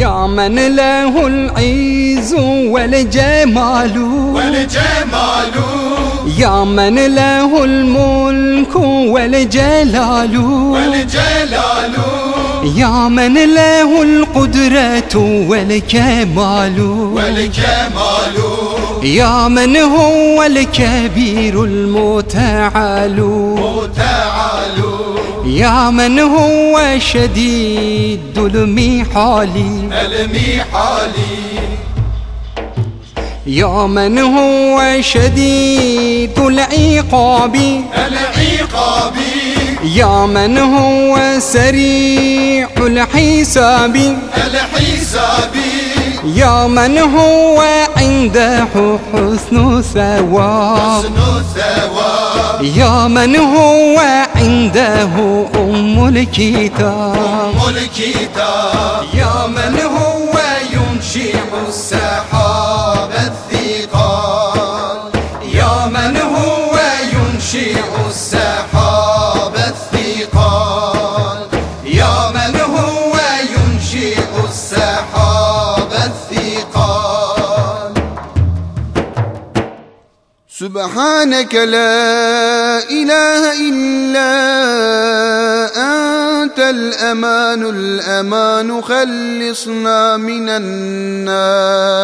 يا من له العز والجمال. والجمال. يا من له الملك والجلال. والجلال. يا من له القدرة والكمال. والكمال يا من هو الكبير المتعال. متعال. يا من هو شديد المحال المحال يا من هو شديد العقاب العقاب يا من هو سريع الحساب. الحساب. يا من هو عنده حسن ثواب. حسن الثواب يا من هو عنده أم الكتاب؟ أم الكتاب. يا من هو ينشئ السحاب الثقال؟ يا من هو ينشئ السحاب الثقال؟ يا من هو ينشئ السحاب الثقال؟ سبحانك لا أنت الأمان الأمان خلصنا من النار.